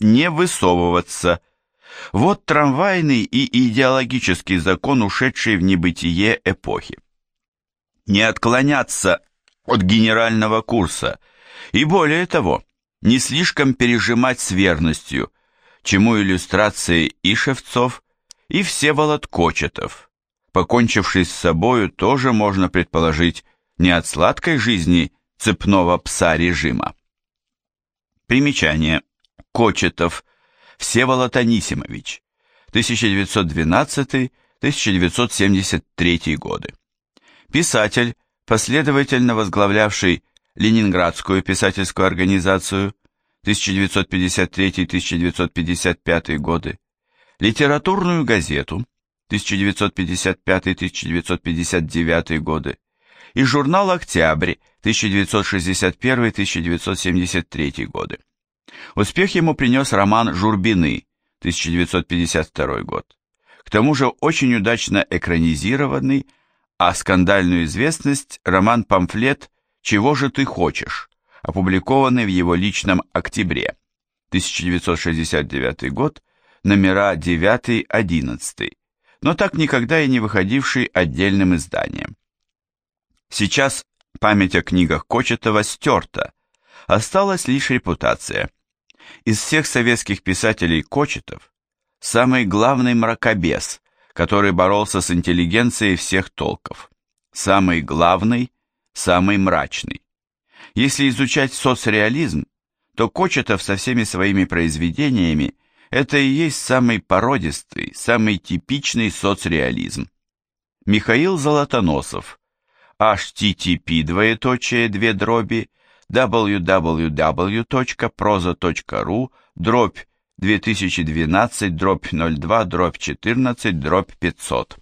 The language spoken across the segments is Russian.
не высовываться. Вот трамвайный и идеологический закон, ушедший в небытие эпохи. Не отклоняться от генерального курса и более того, не слишком пережимать с верностью, чему иллюстрации и Шевцов, и Всеволод Кочетов, покончивший с собою, тоже можно предположить не от сладкой жизни цепного пса режима. Примечание. Кочетов Всеволод Анисимович, 1912-1973 годы. Писатель, последовательно возглавлявший Ленинградскую писательскую организацию 1953-1955 годы, литературную газету 1955-1959 годы и журнал «Октябрь» 1961-1973 годы. Успех ему принес роман «Журбины» 1952 год. К тому же очень удачно экранизированный, а скандальную известность роман-памфлет «Чего же ты хочешь?», опубликованный в его личном «Октябре» 1969 год, номера 9-11, но так никогда и не выходивший отдельным изданием. Сейчас память о книгах Кочетова стерта, осталась лишь репутация. Из всех советских писателей Кочетов самый главный мракобес, который боролся с интеллигенцией всех толков. Самый главный, самый мрачный. Если изучать соцреализм, то Кочетов со всеми своими произведениями это и есть самый породистый, самый типичный соцреализм. Михаил Золотоносов, http двоеточие две дроби www.proza.ru дробь 2012 дробь 02 дробь 14 дробь 500.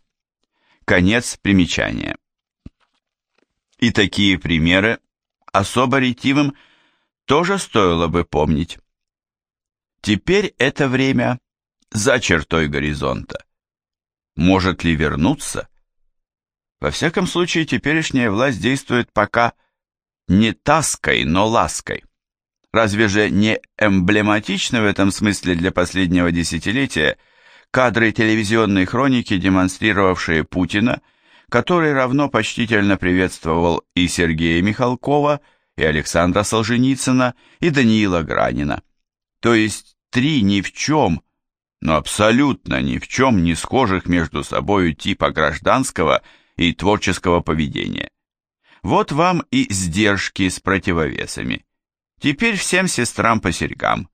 Конец примечания. И такие примеры особо ретивым тоже стоило бы помнить. Теперь это время за чертой горизонта. Может ли вернуться? Во всяком случае, теперешняя власть действует пока не таской, но лаской. Разве же не эмблематично в этом смысле для последнего десятилетия кадры телевизионной хроники, демонстрировавшие Путина, который равно почтительно приветствовал и Сергея Михалкова, и Александра Солженицына, и Даниила Гранина. То есть три ни в чем, но абсолютно ни в чем не схожих между собою типа гражданского и творческого поведения. Вот вам и сдержки с противовесами. Теперь всем сестрам по серьгам.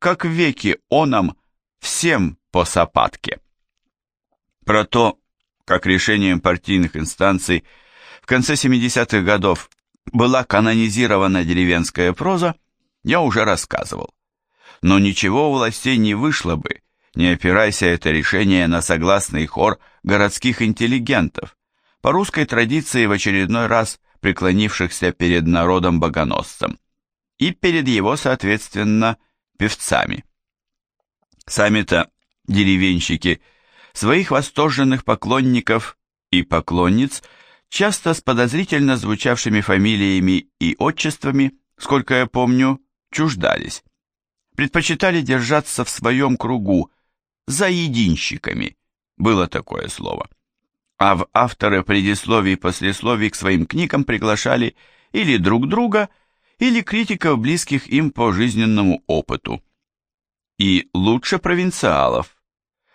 Как в веке оном, всем по сапатке. Про то, как решением партийных инстанций в конце 70-х годов была канонизирована деревенская проза, я уже рассказывал но ничего у властей не вышло бы, не опирайся это решение на согласный хор городских интеллигентов, по русской традиции в очередной раз преклонившихся перед народом-богоносцем, и перед его, соответственно, певцами. Сами-то деревенщики своих восторженных поклонников и поклонниц часто с подозрительно звучавшими фамилиями и отчествами, сколько я помню, чуждались предпочитали держаться в своем кругу, за единщиками, было такое слово. А в авторы предисловий и послесловий к своим книгам приглашали или друг друга, или критиков, близких им по жизненному опыту. И лучше провинциалов,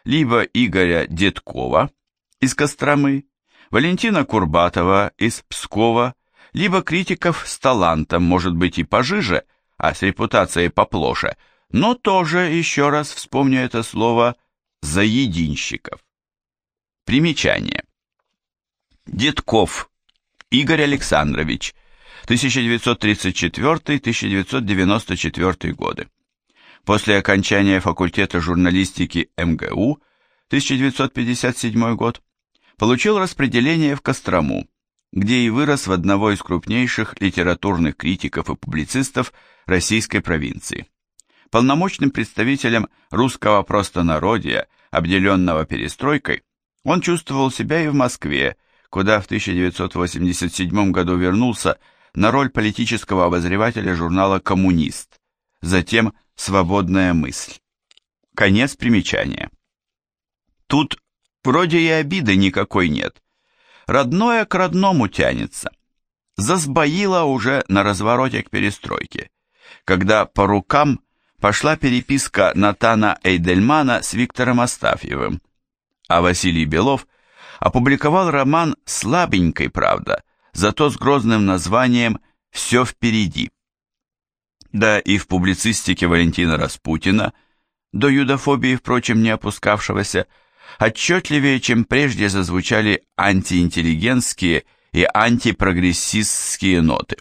либо Игоря Деткова из Костромы, Валентина Курбатова из Пскова, либо критиков с талантом, может быть и пожиже, а с репутацией поплоше – но тоже, еще раз вспомню это слово, заединщиков. Примечание. Детков. Игорь Александрович, 1934-1994 годы. После окончания факультета журналистики МГУ, 1957 год, получил распределение в Кострому, где и вырос в одного из крупнейших литературных критиков и публицистов российской провинции. Полномочным представителем русского простонародья, обделенного перестройкой, он чувствовал себя и в Москве, куда в 1987 году вернулся на роль политического обозревателя журнала «Коммунист», затем свободная мысль. Конец примечания. Тут вроде и обиды никакой нет. Родное к родному тянется. Засбоило уже на развороте к перестройке, когда по рукам пошла переписка Натана Эйдельмана с Виктором Астафьевым, а Василий Белов опубликовал роман слабенькой, правда, зато с грозным названием «Все впереди». Да и в публицистике Валентина Распутина, до юдофобии, впрочем, не опускавшегося, отчетливее, чем прежде зазвучали антиинтеллигентские и антипрогрессистские ноты.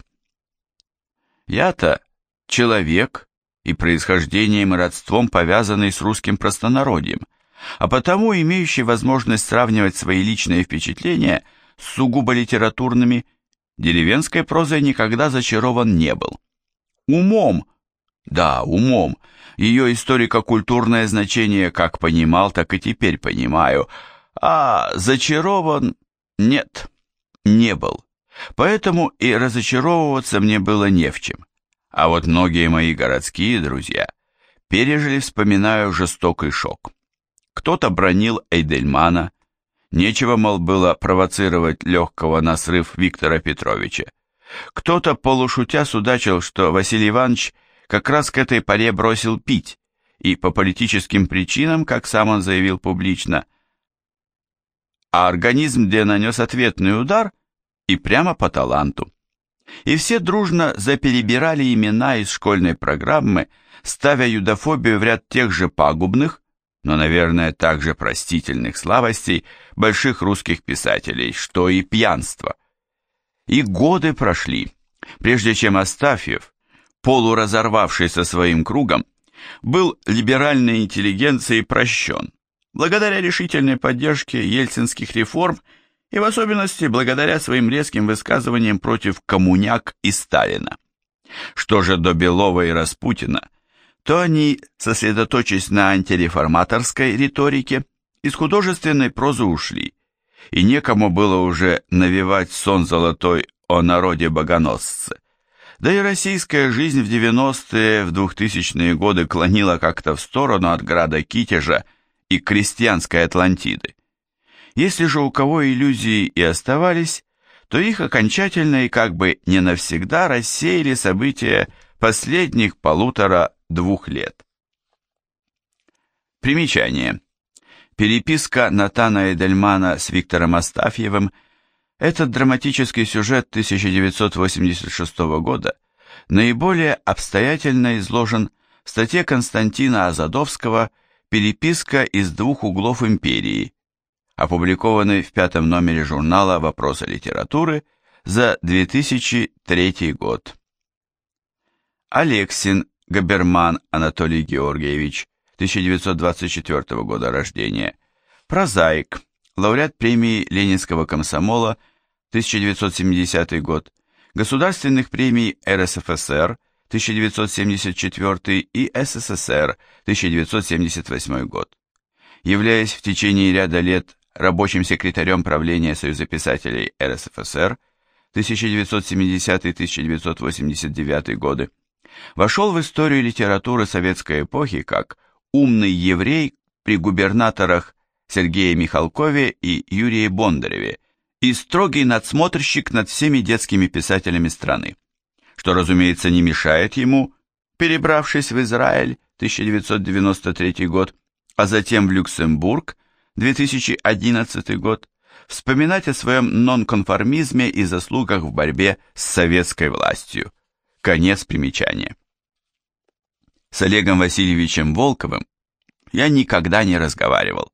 Я-то человек и происхождением и родством повязанный с русским простонародьем, а потому имеющий возможность сравнивать свои личные впечатления с сугубо литературными, деревенской прозой никогда зачарован не был. Умом, да, умом, ее историко-культурное значение как понимал, так и теперь понимаю, а зачарован нет, не был. Поэтому и разочаровываться мне было не в чем. А вот многие мои городские друзья пережили, вспоминаю, жестокий шок. Кто-то бронил Эйдельмана, нечего, мол, было провоцировать легкого на срыв Виктора Петровича. Кто-то полушутя судачил, что Василий Иванович как раз к этой поре бросил пить, и по политическим причинам, как сам он заявил публично, а организм где нанес ответный удар и прямо по таланту. И все дружно заперебирали имена из школьной программы, ставя юдофобию в ряд тех же пагубных, но, наверное, также простительных слабостей больших русских писателей, что и пьянство. И годы прошли, прежде чем Астафьев, полуразорвавший со своим кругом, был либеральной интеллигенцией прощен, благодаря решительной поддержке ельцинских реформ и в особенности благодаря своим резким высказываниям против коммуняк и Сталина. Что же до Белова и Распутина, то они, сосредоточившись на антиреформаторской риторике, из художественной прозы ушли, и некому было уже навевать сон золотой о народе богоносце. Да и российская жизнь в 90-е, в 2000-е годы клонила как-то в сторону от града Китежа и крестьянской Атлантиды. Если же у кого иллюзии и оставались, то их окончательно и как бы не навсегда рассеяли события последних полутора-двух лет. Примечание. Переписка Натана Эдельмана с Виктором Астафьевым – этот драматический сюжет 1986 года наиболее обстоятельно изложен в статье Константина Азадовского «Переписка из двух углов империи», опубликованной в пятом номере журнала «Вопросы литературы» за 2003 год. Алексин Габерман Анатолий Георгиевич, 1924 года рождения, прозаик, лауреат премии Ленинского комсомола, 1970 год, государственных премий РСФСР, 1974 и СССР, 1978 год. Являясь в течение ряда лет рабочим секретарем правления Союза писателей РСФСР 1970-1989 годы, вошел в историю литературы советской эпохи как умный еврей при губернаторах Сергее Михалкове и Юрии Бондареве и строгий надсмотрщик над всеми детскими писателями страны, что, разумеется, не мешает ему, перебравшись в Израиль 1993 год, а затем в Люксембург 2011 год, вспоминать о своем нонконформизме и заслугах в борьбе с советской властью. Конец примечания. С Олегом Васильевичем Волковым я никогда не разговаривал,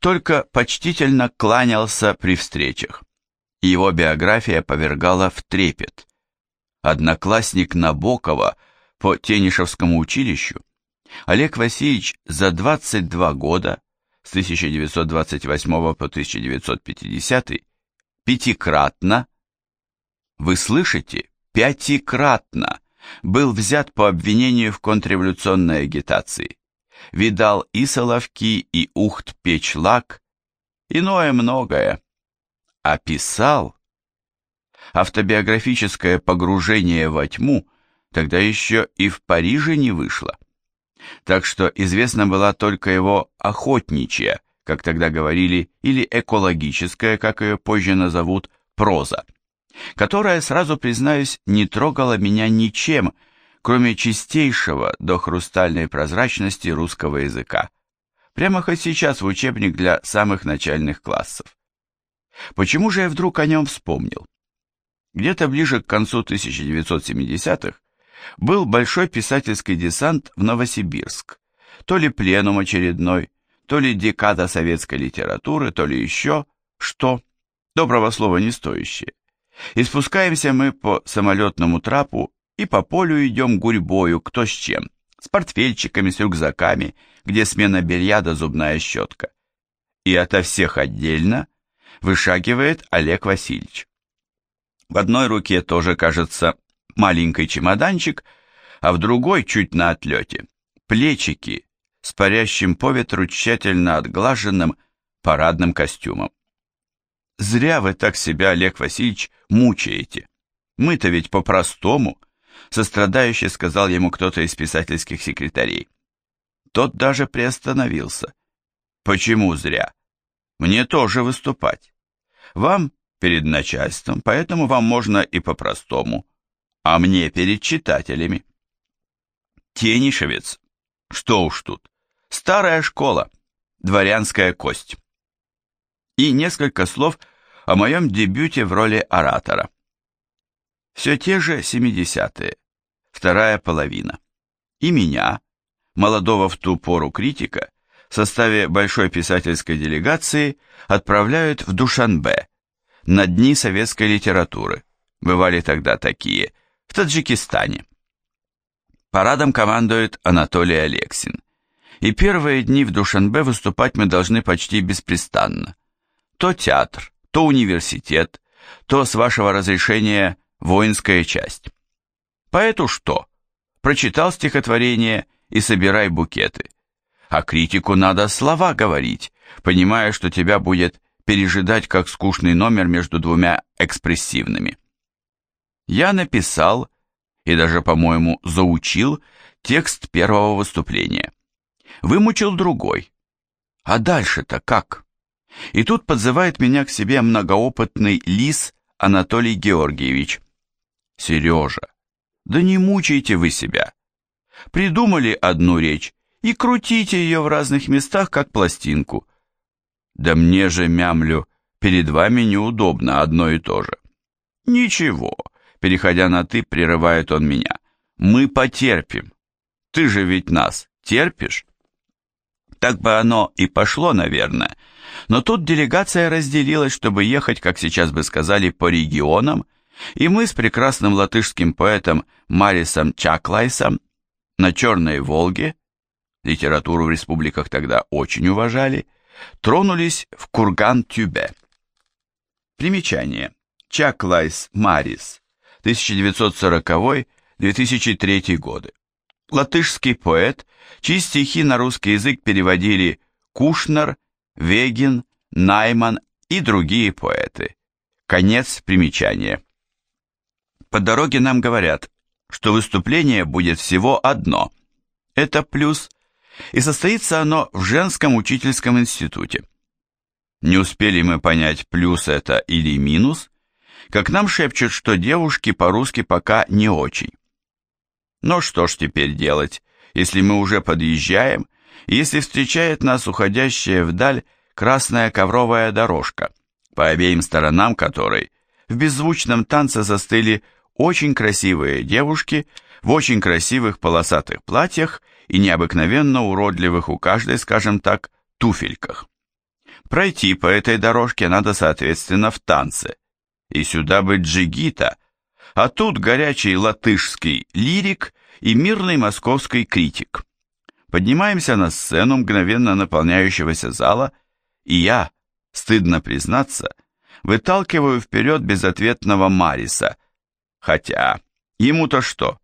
только почтительно кланялся при встречах. Его биография повергала в трепет. Одноклассник Набокова по Тенишевскому училищу, Олег Васильевич за 22 года с 1928 по 1950 пятикратно, вы слышите, пятикратно был взят по обвинению в контрреволюционной агитации. Видал и Соловки, и Ухт-Печлак, иное многое. Описал автобиографическое погружение во тьму, тогда еще и в Париже не вышло. Так что известна была только его охотничья, как тогда говорили, или экологическая, как ее позже назовут, проза, которая, сразу признаюсь, не трогала меня ничем, кроме чистейшего до хрустальной прозрачности русского языка. Прямо хоть сейчас в учебник для самых начальных классов. Почему же я вдруг о нем вспомнил? Где-то ближе к концу 1970-х был большой писательский десант в Новосибирск, то ли пленум очередной, то ли декада советской литературы, то ли еще что, доброго слова не стоящее. И спускаемся мы по самолетному трапу и по полю идем гурьбою, кто с чем, с портфельчиками, с рюкзаками, где смена белья да зубная щетка. И ото всех отдельно вышагивает Олег Васильевич. В одной руке тоже, кажется, маленький чемоданчик, а в другой, чуть на отлете, плечики с парящим по ветру тщательно отглаженным парадным костюмом. Зря вы так себя, Олег Васильевич, мучаете. Мы-то ведь по-простому, сострадающе сказал ему кто-то из писательских секретарей. Тот даже приостановился. Почему зря? Мне тоже выступать. Вам перед начальством, поэтому вам можно и по-простому, а мне перед читателями. Тенишевец, что уж тут, старая школа, дворянская кость. И несколько слов о моем дебюте в роли оратора. Все те же 70-е, вторая половина. И меня, молодого в ту пору критика, в составе большой писательской делегации отправляют в Душанбе, на Дни советской литературы. Бывали тогда такие, в Таджикистане. Парадом командует Анатолий Алексин. И первые дни в Душанбе выступать мы должны почти беспрестанно. То театр, то университет, то, с вашего разрешения, воинская часть. Поэту что? Прочитал стихотворение и собирай букеты. А критику надо слова говорить, понимая, что тебя будет пережидать как скучный номер между двумя экспрессивными. Я написал и даже, по-моему, заучил текст первого выступления. Вымучил другой. А дальше-то как? И тут подзывает меня к себе многоопытный лис Анатолий Георгиевич. Сережа, да не мучайте вы себя. Придумали одну речь и крутите ее в разных местах, как пластинку. Да мне же, мямлю, перед вами неудобно одно и то же. Ничего, переходя на «ты», прерывает он меня. Мы потерпим. Ты же ведь нас терпишь? Так бы оно и пошло, наверное. Но тут делегация разделилась, чтобы ехать, как сейчас бы сказали, по регионам, и мы с прекрасным латышским поэтом Марисом Чаклайсом на Черной Волге, литературу в республиках тогда очень уважали, тронулись в Курган-Тюбе. Примечание. Чаклайс Марис, 1940-2003 годы. Латышский поэт, чьи стихи на русский язык переводили Кушнер, Вегин, Найман и другие поэты. Конец примечания. По дороге нам говорят, что выступление будет всего одно. Это плюс и состоится оно в женском учительском институте. Не успели мы понять, плюс это или минус, как нам шепчут, что девушки по-русски пока не очень. Но что ж теперь делать, если мы уже подъезжаем, если встречает нас уходящая вдаль красная ковровая дорожка, по обеим сторонам которой в беззвучном танце застыли очень красивые девушки в очень красивых полосатых платьях и необыкновенно уродливых у каждой, скажем так, туфельках. Пройти по этой дорожке надо, соответственно, в танце. И сюда бы джигита, а тут горячий латышский лирик и мирный московский критик. Поднимаемся на сцену мгновенно наполняющегося зала, и я, стыдно признаться, выталкиваю вперед безответного Мариса, хотя ему-то что,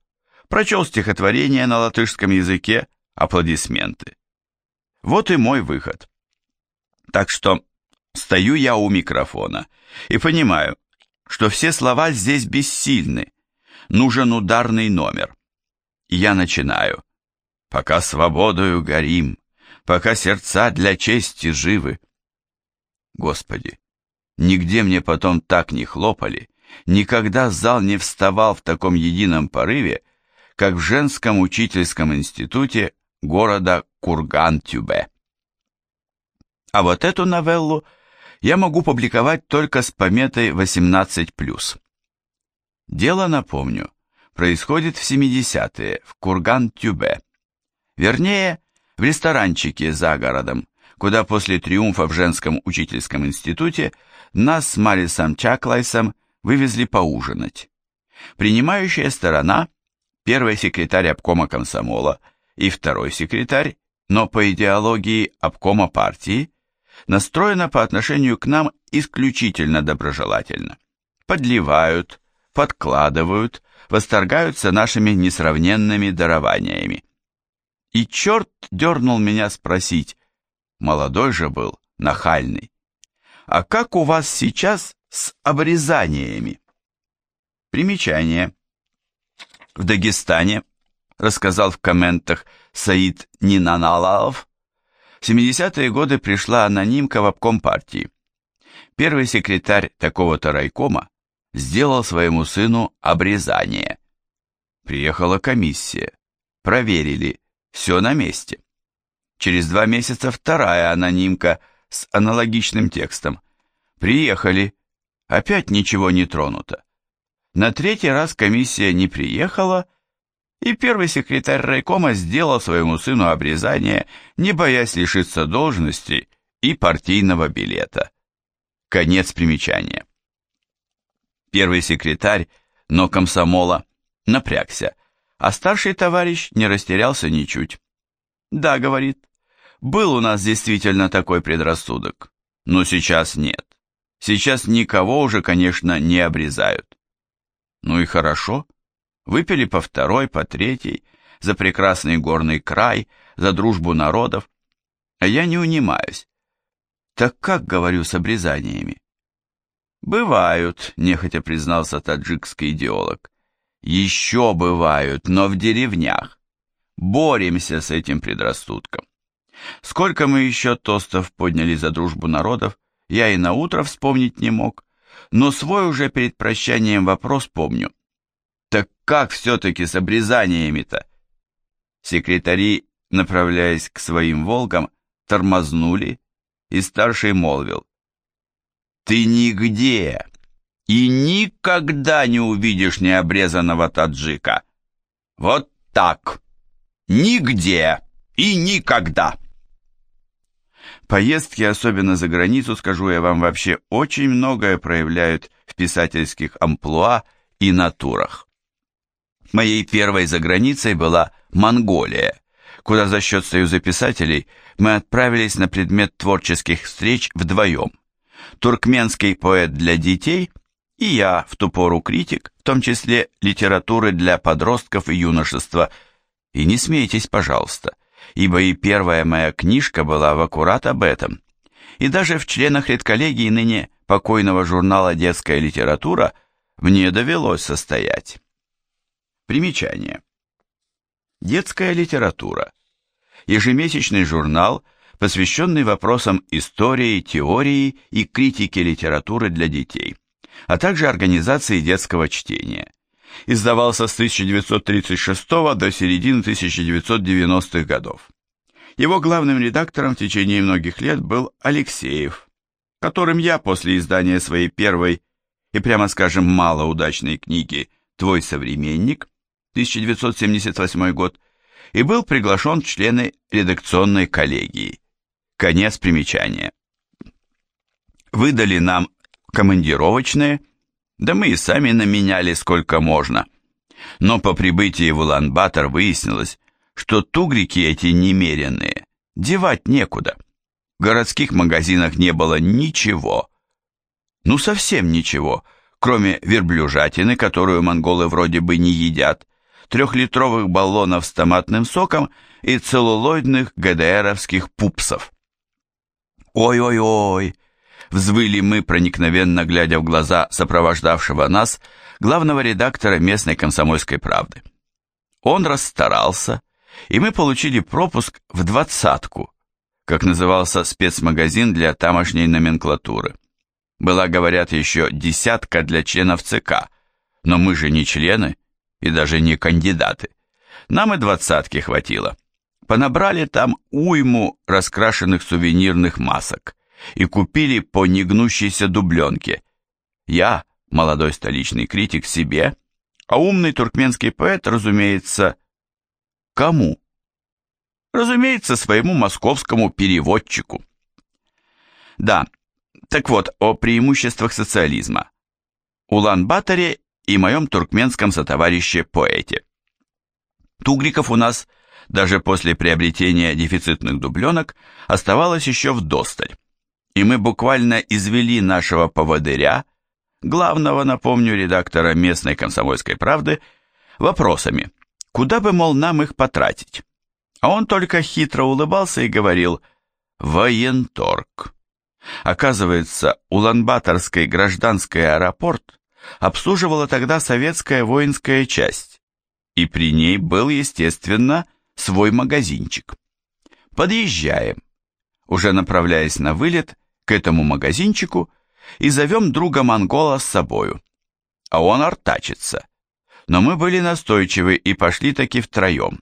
прочел стихотворение на латышском языке, аплодисменты. Вот и мой выход. Так что стою я у микрофона и понимаю, что все слова здесь бессильны, нужен ударный номер. Я начинаю. Пока свободою горим, пока сердца для чести живы. Господи, нигде мне потом так не хлопали, никогда зал не вставал в таком едином порыве, как в женском учительском институте города Курган-Тюбе. А вот эту новеллу я могу публиковать только с пометой 18+. Дело, напомню, происходит в 70-е в Курган-Тюбе. Вернее, в ресторанчике за городом, куда после триумфа в женском учительском институте нас с Марисом Чаклайсом вывезли поужинать. Принимающая сторона, первый секретарь обкома комсомола и второй секретарь, но по идеологии обкома партии, настроена по отношению к нам исключительно доброжелательно. Подливают, подкладывают, восторгаются нашими несравненными дарованиями. И черт дернул меня спросить, молодой же был, нахальный, а как у вас сейчас с обрезаниями? Примечание. В Дагестане, рассказал в комментах Саид Нинаналалов, в 70-е годы пришла анонимка в обком партии. Первый секретарь такого-то райкома сделал своему сыну обрезание. Приехала комиссия. Проверили, все на месте. Через два месяца вторая анонимка с аналогичным текстом. Приехали, опять ничего не тронуто. На третий раз комиссия не приехала, и первый секретарь райкома сделал своему сыну обрезание, не боясь лишиться должности и партийного билета. Конец примечания. Первый секретарь, но комсомола, напрягся, а старший товарищ не растерялся ничуть. «Да», — говорит, — «был у нас действительно такой предрассудок, но сейчас нет. Сейчас никого уже, конечно, не обрезают». «Ну и хорошо», Выпили по второй, по третьей, за прекрасный горный край, за дружбу народов. А я не унимаюсь. Так как, говорю, с обрезаниями? Бывают, нехотя признался таджикский идеолог. Еще бывают, но в деревнях. Боремся с этим предрассудком. Сколько мы еще тостов подняли за дружбу народов, я и на утро вспомнить не мог, но свой уже перед прощанием вопрос помню. Так как все-таки с обрезаниями-то? Секретари, направляясь к своим «Волгам», тормознули, и старший молвил. Ты нигде и никогда не увидишь необрезанного таджика. Вот так. Нигде и никогда. Поездки, особенно за границу, скажу я вам, вообще очень многое проявляют в писательских амплуа и натурах. Моей первой заграницей была Монголия, куда за счет Союза писателей мы отправились на предмет творческих встреч вдвоем. Туркменский поэт для детей и я, в ту пору критик, в том числе литературы для подростков и юношества. И не смейтесь, пожалуйста, ибо и первая моя книжка была в аккурат об этом. И даже в членах редколлегии ныне покойного журнала «Детская литература» мне довелось состоять. Примечание. Детская литература. Ежемесячный журнал, посвященный вопросам истории, теории и критики литературы для детей, а также организации детского чтения. Издавался с 1936 до середины 1990-х годов. Его главным редактором в течение многих лет был Алексеев, которым я после издания своей первой и, прямо скажем, малоудачной книги «Твой современник» 1978 год, и был приглашен в члены редакционной коллегии. Конец примечания. Выдали нам командировочные, да мы и сами наменяли сколько можно. Но по прибытии в Улан-Батор выяснилось, что тугрики эти немеренные, девать некуда. В городских магазинах не было ничего. Ну совсем ничего, кроме верблюжатины, которую монголы вроде бы не едят, трехлитровых баллонов с томатным соком и целлулоидных ГДРовских пупсов. «Ой-ой-ой!» — взвыли мы, проникновенно глядя в глаза сопровождавшего нас, главного редактора местной комсомольской правды. Он расстарался и мы получили пропуск в двадцатку, как назывался спецмагазин для тамошней номенклатуры. Была, говорят, еще десятка для членов ЦК, но мы же не члены и даже не кандидаты. Нам и двадцатки хватило. Понабрали там уйму раскрашенных сувенирных масок и купили по негнущейся дубленке. Я, молодой столичный критик, себе, а умный туркменский поэт, разумеется, кому? Разумеется, своему московскому переводчику. Да, так вот, о преимуществах социализма. Улан-Баторе и моем туркменском сотоварище-поэте. Тугриков у нас даже после приобретения дефицитных дубленок оставалось еще в досталь. И мы буквально извели нашего поводыря, главного, напомню, редактора местной комсомольской правды, вопросами, куда бы, мол, нам их потратить. А он только хитро улыбался и говорил «Военторг». Оказывается, Улан-Баторский гражданский аэропорт обслуживала тогда советская воинская часть, и при ней был, естественно, свой магазинчик. Подъезжаем, уже направляясь на вылет к этому магазинчику, и зовем друга монгола с собою. А он артачится. Но мы были настойчивы и пошли таки втроем.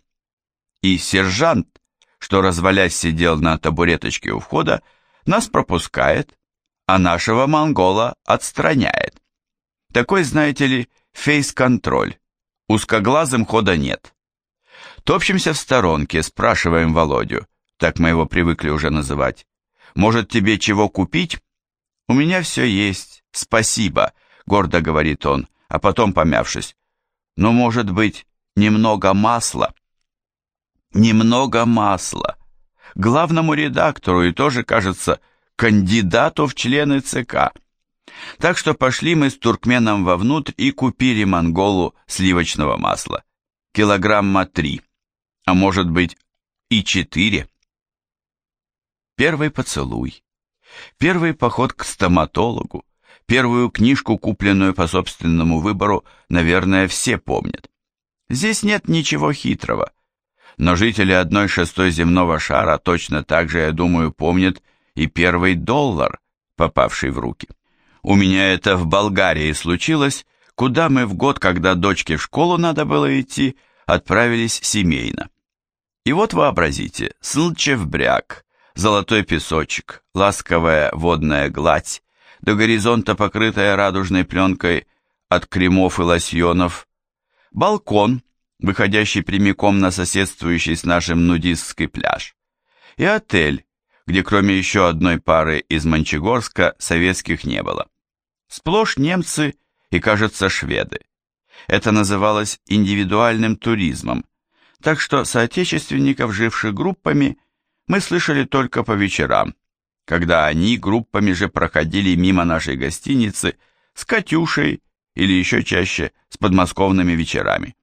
И сержант, что развалясь сидел на табуреточке у входа, нас пропускает, а нашего монгола отстраняет. Такой, знаете ли, фейс-контроль. Узкоглазым хода нет. Топчемся в сторонке, спрашиваем Володю, так мы его привыкли уже называть. Может, тебе чего купить? У меня все есть, спасибо, гордо говорит он, а потом помявшись. Но, может быть, немного масла? Немного масла. Главному редактору и тоже, кажется, кандидату в члены ЦК. Так что пошли мы с туркменом вовнутрь и купили монголу сливочного масла. Килограмма три, а может быть и четыре. Первый поцелуй, первый поход к стоматологу, первую книжку, купленную по собственному выбору, наверное, все помнят. Здесь нет ничего хитрого, но жители одной шестой земного шара точно так же, я думаю, помнят и первый доллар, попавший в руки. У меня это в Болгарии случилось, куда мы в год, когда дочке в школу надо было идти, отправились семейно. И вот вообразите, Слчев бряг, золотой песочек, ласковая водная гладь, до горизонта покрытая радужной пленкой от кремов и лосьонов, балкон, выходящий прямиком на соседствующий с нашим нудистский пляж, и отель, где кроме еще одной пары из Мончегорска советских не было. Сплошь немцы и, кажется, шведы. Это называлось индивидуальным туризмом, так что соотечественников, живших группами, мы слышали только по вечерам, когда они группами же проходили мимо нашей гостиницы с Катюшей или еще чаще с подмосковными вечерами.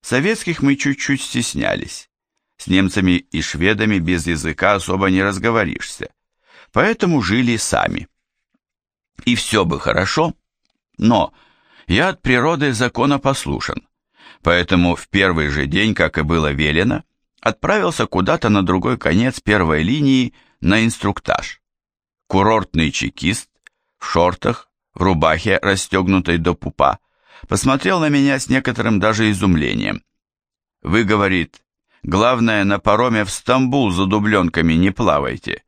Советских мы чуть-чуть стеснялись. С немцами и шведами без языка особо не разговоришься, поэтому жили сами и все бы хорошо, но я от природы законопослушен, поэтому в первый же день, как и было велено, отправился куда-то на другой конец первой линии на инструктаж. Курортный чекист в шортах, в рубахе, расстегнутой до пупа, посмотрел на меня с некоторым даже изумлением. «Вы, — говорит, — главное, на пароме в Стамбул за дубленками не плавайте.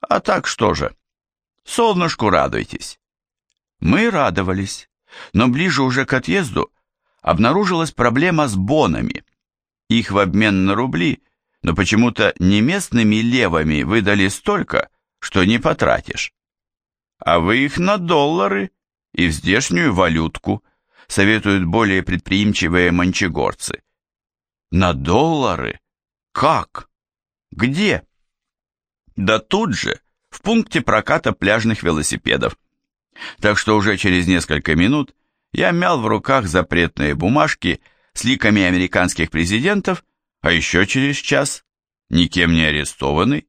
А так что же?» Солнышку радуйтесь. Мы радовались, но ближе уже к отъезду обнаружилась проблема с бонами. Их в обмен на рубли, но почему-то не местными левами выдали столько, что не потратишь. А вы их на доллары и в здешнюю валютку, советуют более предприимчивые манчегорцы. На доллары? Как? Где? Да тут же, в пункте проката пляжных велосипедов. Так что уже через несколько минут я мял в руках запретные бумажки с ликами американских президентов, а еще через час, никем не арестованный,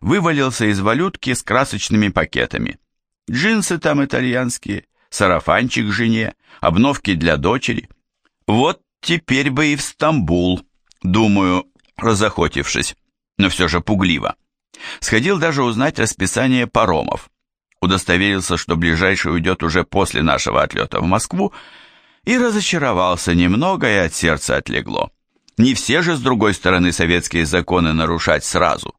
вывалился из валютки с красочными пакетами. Джинсы там итальянские, сарафанчик жене, обновки для дочери. Вот теперь бы и в Стамбул, думаю, разохотившись, но все же пугливо. Сходил даже узнать расписание паромов. Удостоверился, что ближайший уйдет уже после нашего отлета в Москву, и разочаровался немного, и от сердца отлегло. Не все же, с другой стороны, советские законы нарушать сразу.